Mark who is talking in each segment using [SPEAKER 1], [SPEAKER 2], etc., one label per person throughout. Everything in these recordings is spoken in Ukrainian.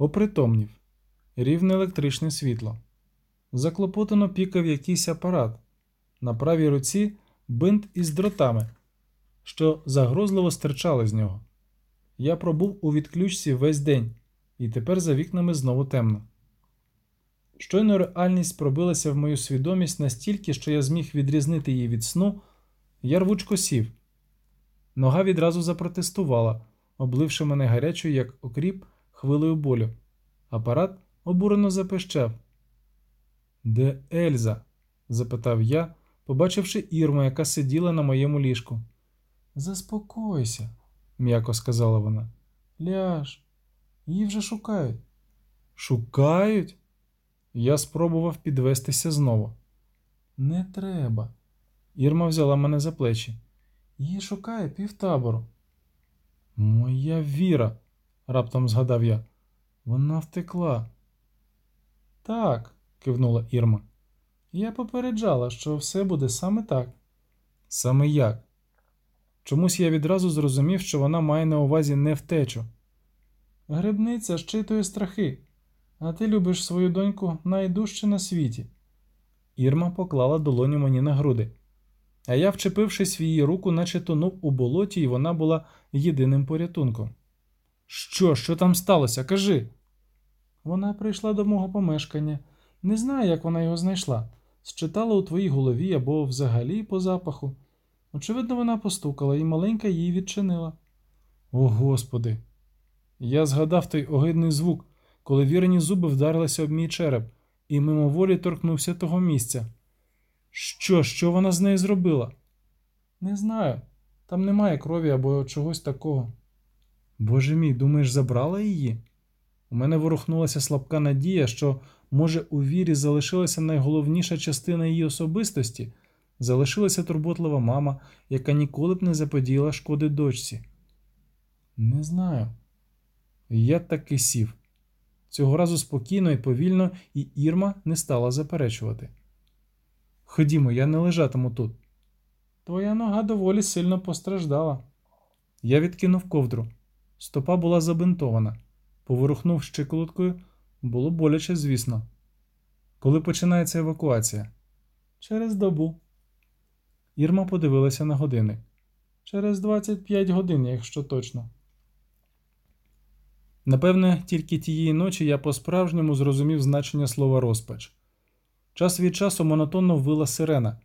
[SPEAKER 1] Опритомнів. Рівне електричне світло. Заклопотано пікав якийсь апарат. На правій руці бинт із дротами, що загрозливо стирчали з нього. Я пробув у відключці весь день, і тепер за вікнами знову темно. Щойно реальність пробилася в мою свідомість настільки, що я зміг відрізнити її від сну, я рвучко сів. Нога відразу запротестувала, обливши мене гарячою, як окріп, хвилею болю. Апарат обурено запищав. Де Ельза? запитав я, побачивши Ірму, яка сиділа на моєму ліжку. Заспокойся, м'яко сказала вона. Ляж, її вже шукають. Шукають? Я спробував підвестися знову. Не треба. Ірма взяла мене за плечі. Її шукає півтабору. Моя віра, раптом згадав я. Вона втекла. Так, кивнула Ірма. Я попереджала, що все буде саме так. Саме як? Чомусь я відразу зрозумів, що вона має на увазі не втечу. Грибниця щитує страхи, а ти любиш свою доньку найдужче на світі. Ірма поклала долоню мені на груди, а я, вчепившись в її руку, наче тонув у болоті, і вона була єдиним порятунком. Що, що там сталося? Кажи. Вона прийшла до мого помешкання. Не знаю, як вона його знайшла. Считала у твоїй голові або взагалі по запаху. Очевидно, вона постукала, і маленька її відчинила. О, Господи! Я згадав той огидний звук, коли вірені зуби вдарилися об мій череп, і мимоволі торкнувся того місця. Що, що вона з нею зробила? Не знаю. Там немає крові або чогось такого. Боже мій, думаєш, забрала її? У мене ворухнулася слабка надія, що, може, у вірі залишилася найголовніша частина її особистості, залишилася турботлива мама, яка ніколи б не заподіяла шкоди дочці. Не знаю. Я таки сів. Цього разу спокійно і повільно, і Ірма не стала заперечувати. Ходімо, я не лежатиму тут. Твоя нога доволі сильно постраждала. Я відкинув ковдру. Стопа була забинтована. Поворухнув щиколоткою, було боляче, звісно. Коли починається евакуація? Через добу. Ірма подивилася на годинник. Через 25 годин, якщо точно. Напевне, тільки тієї ночі я по-справжньому зрозумів значення слова розпач. Час від часу монотонно вила сирена.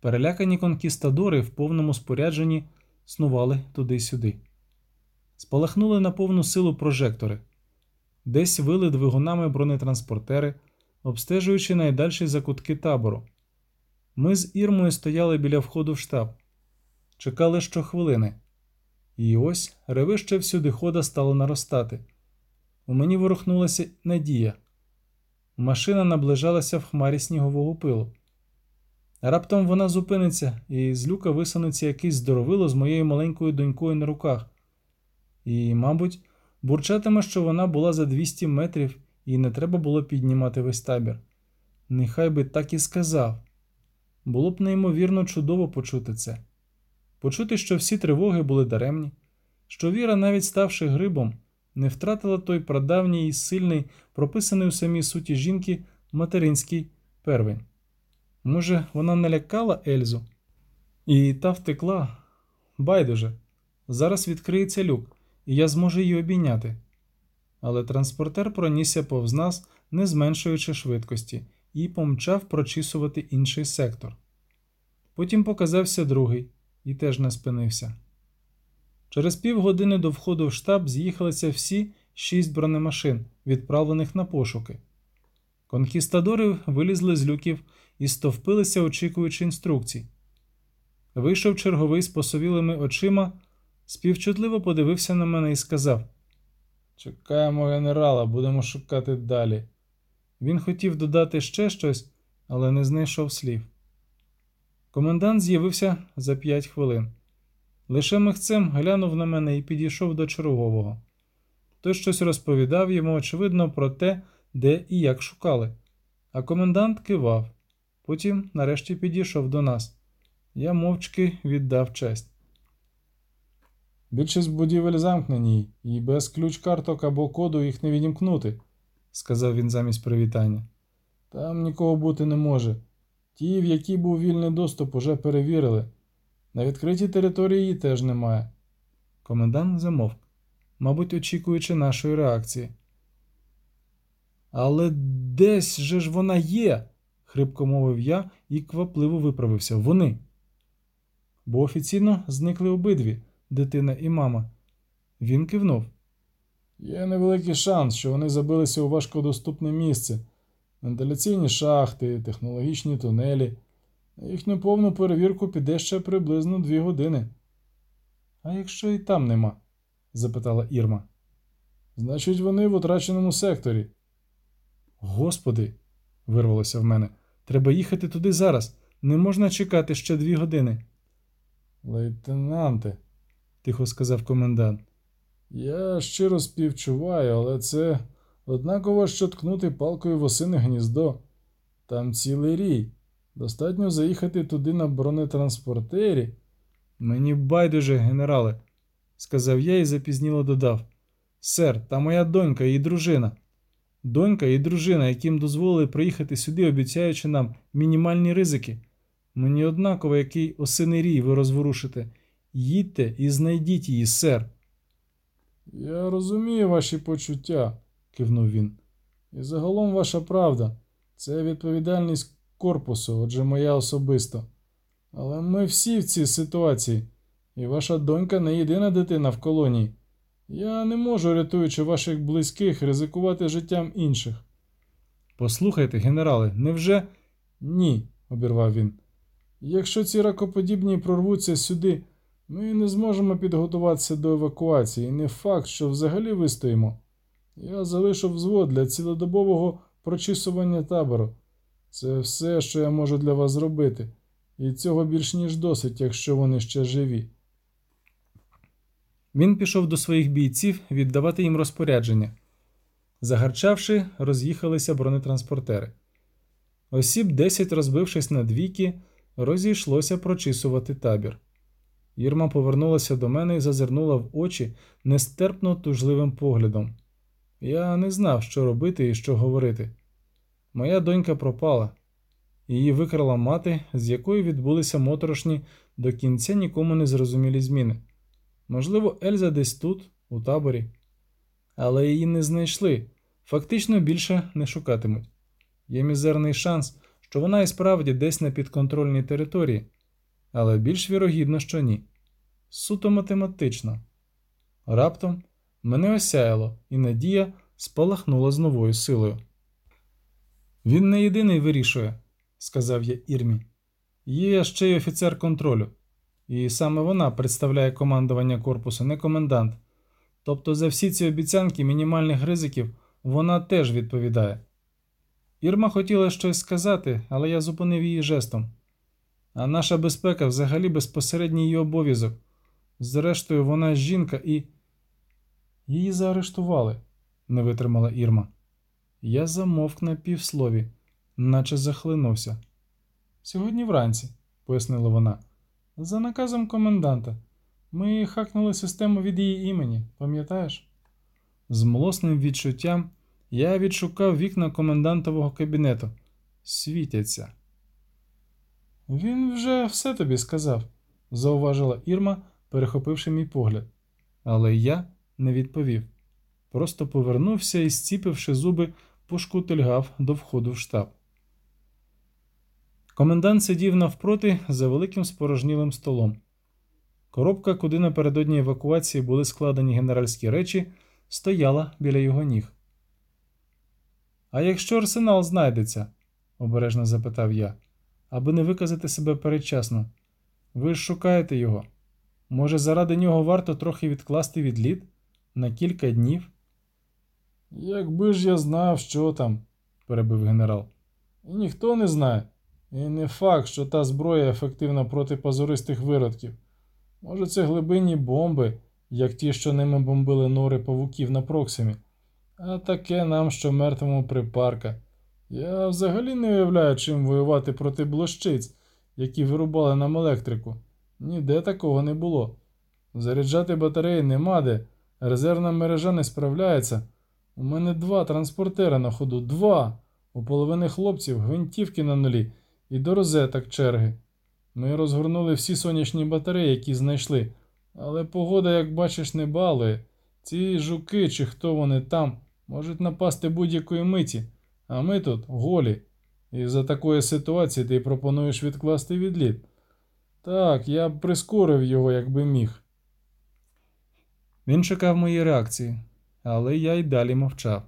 [SPEAKER 1] Перелякані конкістадори в повному спорядженні снували туди-сюди. Спалахнули на повну силу прожектори, десь вили двигунами бронетранспортери, обстежуючи найдальші закутки табору. Ми з Ірмою стояли біля входу в штаб, чекали щохвилини. І ось ревище всюди хода стало наростати. У мені ворухнулася надія. Машина наближалася в хмарі снігового пилу. Раптом вона зупиниться, і з люка висунеться якийсь здоровило з моєю маленькою донькою на руках. І, мабуть, бурчатиме, що вона була за 200 метрів і не треба було піднімати весь табір. Нехай би так і сказав. Було б неймовірно чудово почути це. Почути, що всі тривоги були даремні, що Віра, навіть ставши грибом, не втратила той прадавній і сильний, прописаний у самій суті жінки материнський первень. Може, вона налякала Ельзу? І та втекла. Байдуже, зараз відкриється люк, і я зможу її обійняти. Але транспортер пронісся повз нас, не зменшуючи швидкості, і помчав прочісувати інший сектор. Потім показався другий і теж не спинився. Через півгодини до входу в штаб з'їхалися всі шість бронемашин, відправлених на пошуки. Конкістадори вилізли з люків і стовпилися, очікуючи інструкцій. Вийшов черговий з посовілими очима, співчутливо подивився на мене і сказав: Чекаємо генерала, будемо шукати далі. Він хотів додати ще щось, але не знайшов слів. Комендант з'явився за п'ять хвилин. Лише михцем глянув на мене і підійшов до чергового. Той щось розповідав йому, очевидно, про те, де і як шукали. А комендант кивав. Потім, нарешті, підійшов до нас. Я мовчки віддав честь. Більшість будівель замкнені, і без ключ-карток або коду їх не відімкнути, сказав він замість привітання. Там нікого бути не може. Ті, в які був вільний доступ, уже перевірили. На відкритій території її теж немає. Комендант замовк, мабуть, очікуючи нашої реакції. Але десь же ж вона є, хрипко мовив я і квапливо виправився. Вони. Бо офіційно зникли обидві дитина і мама. Він кивнув. Є невеликий шанс, що вони забилися у важкодоступне місце. Вентиляційні шахти, технологічні тунелі. На їхню повну перевірку піде ще приблизно дві години. А якщо і там нема? запитала Ірма. Значить, вони в утраченому секторі. Господи, вирвалося в мене. Треба їхати туди зараз. Не можна чекати ще дві години. Лейтенанте, тихо сказав комендант. Я щиро співчуваю, але це однаково, що ткнути палкою в осине гніздо. Там цілий рій. Достатньо заїхати туди на бронетранспортері. Мені байдуже, генерале, сказав я і запізніло додав. Сер, та моя донька і дружина. Донька і дружина, яким дозволили приїхати сюди, обіцяючи нам мінімальні ризики. Мені однаково, який осиний рій ви розворушите. Їдьте і знайдіть її, сер. Я розумію ваші почуття, кивнув він. І загалом ваша правда. Це відповідальність корпусу, отже, моя особисто. Але ми всі в цій ситуації, і ваша донька не єдина дитина в колонії. Я не можу, рятуючи ваших близьких, ризикувати життям інших. Послухайте, генерале, невже. Ні, обірвав він. Якщо ці ракоподібні прорвуться сюди, ми не зможемо підготуватися до евакуації, не факт, що взагалі вистоїмо. Я залишу взвод для цілодобового прочісування табору. Це все, що я можу для вас зробити, і цього більш ніж досить, якщо вони ще живі. Він пішов до своїх бійців віддавати їм розпорядження. Загарчавши, роз'їхалися бронетранспортери. Осіб, десять, розбившись на двійки, розійшлося прочісувати табір. Єрма повернулася до мене і зазирнула в очі нестерпно тужливим поглядом. Я не знав, що робити і що говорити. Моя донька пропала. Її викрала мати, з якої відбулися моторошні до кінця нікому не зрозумілі зміни. Можливо, Ельза десь тут, у таборі. Але її не знайшли, фактично більше не шукатимуть. Є мізерний шанс, що вона і справді десь на підконтрольній території, але більш вірогідно, що ні. Суто математично. Раптом мене осяяло, і надія спалахнула з новою силою. Він не єдиний вирішує, сказав я Ірмі. Є ще й офіцер контролю, і саме вона представляє командування корпусу, не комендант. Тобто за всі ці обіцянки мінімальних ризиків вона теж відповідає. Ірма хотіла щось сказати, але я зупинив її жестом. А наша безпека взагалі безпосередній її обов'язок. Зрештою, вона жінка і. Її заарештували, не витримала Ірма. Я замовк на півслові, наче захлинувся. Сьогодні вранці, пояснила вона, за наказом коменданта. Ми хакнули систему від її імені, пам'ятаєш? З млосним відчуттям я відшукав вікна комендантового кабінету. Світяться. Він вже все тобі сказав, зауважила Ірма, перехопивши мій погляд. Але я не відповів. Просто повернувся і, зціпивши зуби, пошкутильгав до входу в штаб. Комендант сидів навпроти за великим спорожнілим столом. Коробка, куди напередодні евакуації були складені генеральські речі, стояла біля його ніг. А якщо арсенал знайдеться? обережно запитав я, аби не виказати себе передчасно. Ви ж шукаєте його. Може, заради нього варто трохи відкласти відліт на кілька днів? Якби ж я знав, що там, перебив генерал. Ніхто не знає. І не факт, що та зброя ефективна проти позористих виродків. Може, це глибинні бомби, як ті, що ними бомбили нори павуків на Проксимі. А таке нам, що мертвому припарка. Я взагалі не уявляю, чим воювати проти блощиць, які вирубали нам електрику. Ніде такого не було. Заряджати батареї нема де, резервна мережа не справляється. У мене два транспортери на ходу, два. У половини хлопців гвинтівки на нулі і до розеток черги. Ми розгорнули всі сонячні батареї, які знайшли, але погода, як бачиш, не балує. Ці жуки чи хто вони там можуть напасти будь-якої миті, а ми тут голі. І за такої ситуації ти пропонуєш відкласти відліт. Так, я б прискорив його, якби міг. Він чекав моєї реакції, але я й далі мовчав.